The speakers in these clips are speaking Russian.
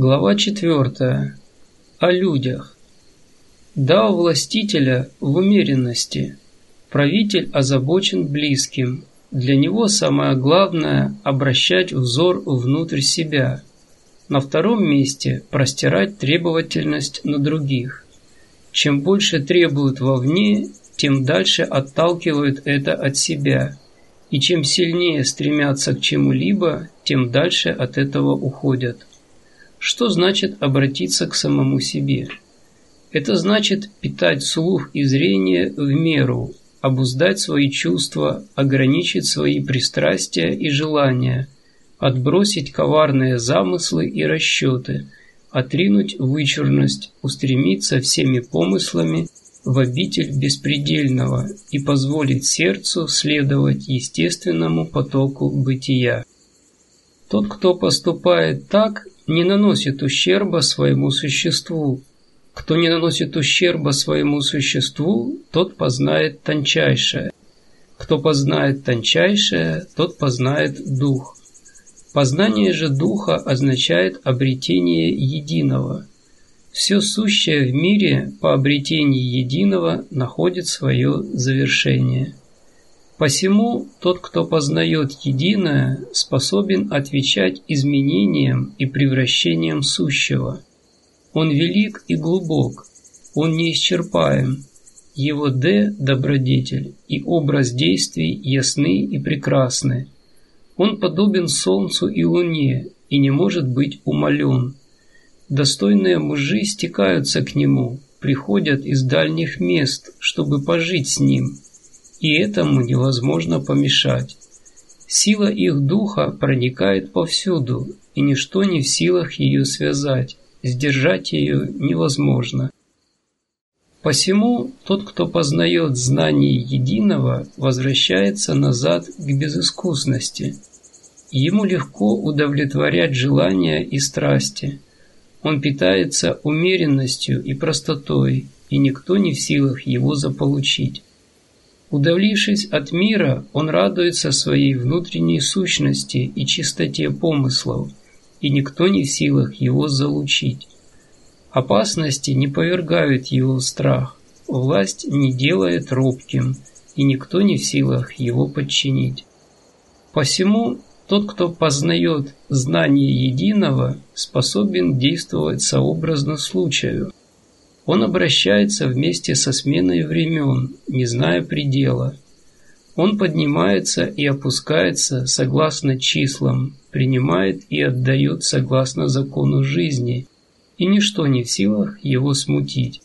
Глава 4. О людях. Да, у властителя в умеренности. Правитель озабочен близким. Для него самое главное – обращать взор внутрь себя. На втором месте – простирать требовательность на других. Чем больше требуют вовне, тем дальше отталкивают это от себя. И чем сильнее стремятся к чему-либо, тем дальше от этого уходят. Что значит обратиться к самому себе? Это значит питать слух и зрение в меру, обуздать свои чувства, ограничить свои пристрастия и желания, отбросить коварные замыслы и расчеты, отринуть вычурность, устремиться всеми помыслами в обитель беспредельного и позволить сердцу следовать естественному потоку бытия. Тот, кто поступает так, не наносит ущерба своему существу. Кто не наносит ущерба своему существу, тот познает тончайшее. Кто познает тончайшее, тот познает дух. Познание же духа означает обретение единого. Все сущее в мире по обретении единого находит свое завершение. Посему тот, кто познает единое, способен отвечать изменениям и превращениям сущего. Он велик и глубок, он неисчерпаем. Его «Д» – добродетель, и образ действий ясны и прекрасны. Он подобен солнцу и луне и не может быть умолен. Достойные мужи стекаются к нему, приходят из дальних мест, чтобы пожить с ним – и этому невозможно помешать. Сила их духа проникает повсюду, и ничто не в силах ее связать, сдержать ее невозможно. Посему тот, кто познает знание единого, возвращается назад к безыскусности. Ему легко удовлетворять желания и страсти. Он питается умеренностью и простотой, и никто не в силах его заполучить. Удавлившись от мира, он радуется своей внутренней сущности и чистоте помыслов, и никто не в силах его залучить. Опасности не повергают его в страх, власть не делает робким, и никто не в силах его подчинить. Посему тот, кто познает знание единого, способен действовать сообразно случаю, он обращается вместе со сменой времен, не зная предела. Он поднимается и опускается согласно числам, принимает и отдает согласно закону жизни, и ничто не в силах его смутить.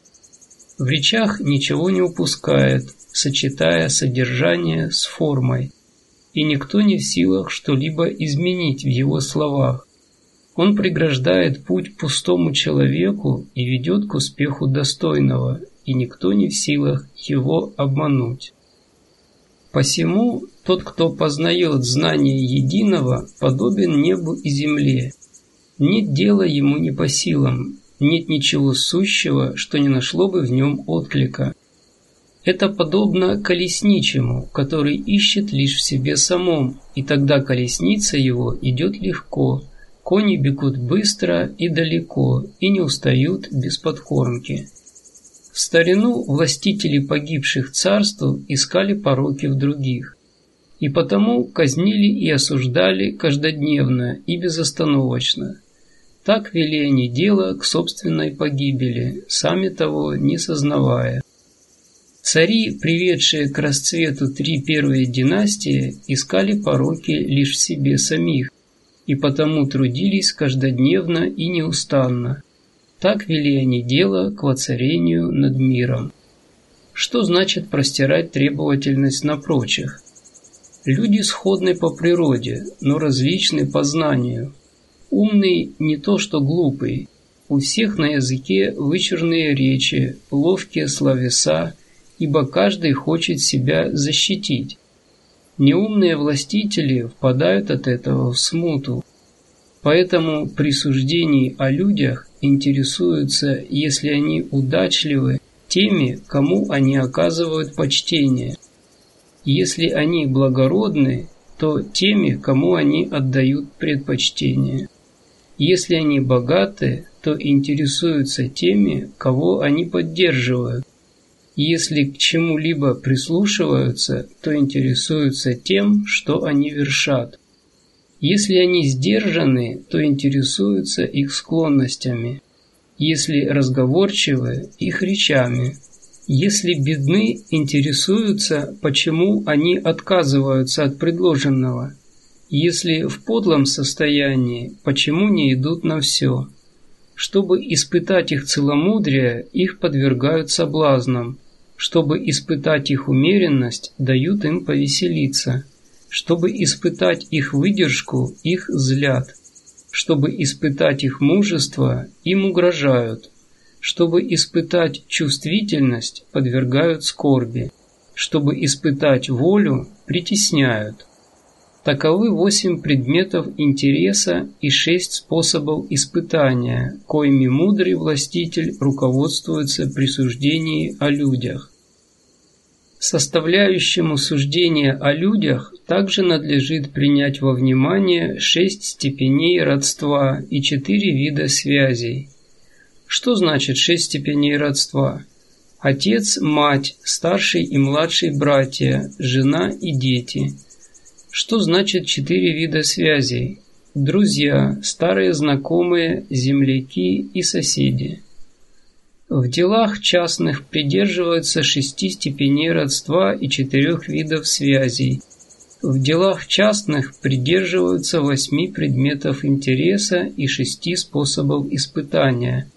В речах ничего не упускает, сочетая содержание с формой, и никто не в силах что-либо изменить в его словах. Он преграждает путь пустому человеку и ведет к успеху достойного, и никто не в силах его обмануть. Посему тот, кто познает знание единого, подобен небу и земле. Нет дела ему не по силам, нет ничего сущего, что не нашло бы в нем отклика. Это подобно колесничему, который ищет лишь в себе самом, и тогда колесница его идет легко – Кони бегут быстро и далеко и не устают без подкормки. В старину властители погибших царств искали пороки в других, и потому казнили и осуждали каждодневно и безостановочно. Так вели они дело к собственной погибели, сами того не сознавая. Цари, приведшие к расцвету три первые династии, искали пороки лишь в себе самих, и потому трудились каждодневно и неустанно. Так вели они дело к воцарению над миром. Что значит простирать требовательность на прочих? Люди сходны по природе, но различны по знанию. Умный не то что глупый. У всех на языке вычурные речи, ловкие словеса, ибо каждый хочет себя защитить. Неумные властители впадают от этого в смуту. Поэтому при суждении о людях интересуются, если они удачливы, теми, кому они оказывают почтение. Если они благородны, то теми, кому они отдают предпочтение. Если они богаты, то интересуются теми, кого они поддерживают. Если к чему-либо прислушиваются, то интересуются тем, что они вершат. Если они сдержаны, то интересуются их склонностями. Если разговорчивы, их речами. Если бедны, интересуются, почему они отказываются от предложенного. Если в подлом состоянии, почему не идут на все. Чтобы испытать их целомудрие, их подвергают соблазнам. Чтобы испытать их умеренность, дают им повеселиться. Чтобы испытать их выдержку, их злят. Чтобы испытать их мужество, им угрожают. Чтобы испытать чувствительность, подвергают скорби. Чтобы испытать волю, притесняют. Таковы восемь предметов интереса и шесть способов испытания, коими мудрый властитель руководствуется при суждении о людях. Составляющему суждение о людях также надлежит принять во внимание шесть степеней родства и четыре вида связей. Что значит шесть степеней родства? Отец, мать, старший и младший братья, жена и дети. Что значит четыре вида связей? Друзья, старые знакомые, земляки и соседи. В делах частных придерживаются шести степеней родства и четырех видов связей. В делах частных придерживаются восьми предметов интереса и шести способов испытания,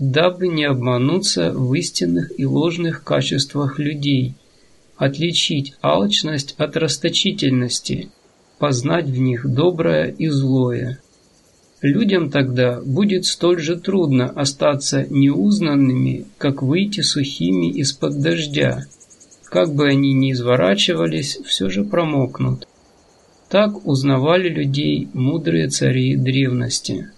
дабы не обмануться в истинных и ложных качествах людей, отличить алчность от расточительности, познать в них доброе и злое. Людям тогда будет столь же трудно остаться неузнанными, как выйти сухими из-под дождя. Как бы они ни изворачивались, все же промокнут. Так узнавали людей мудрые цари древности.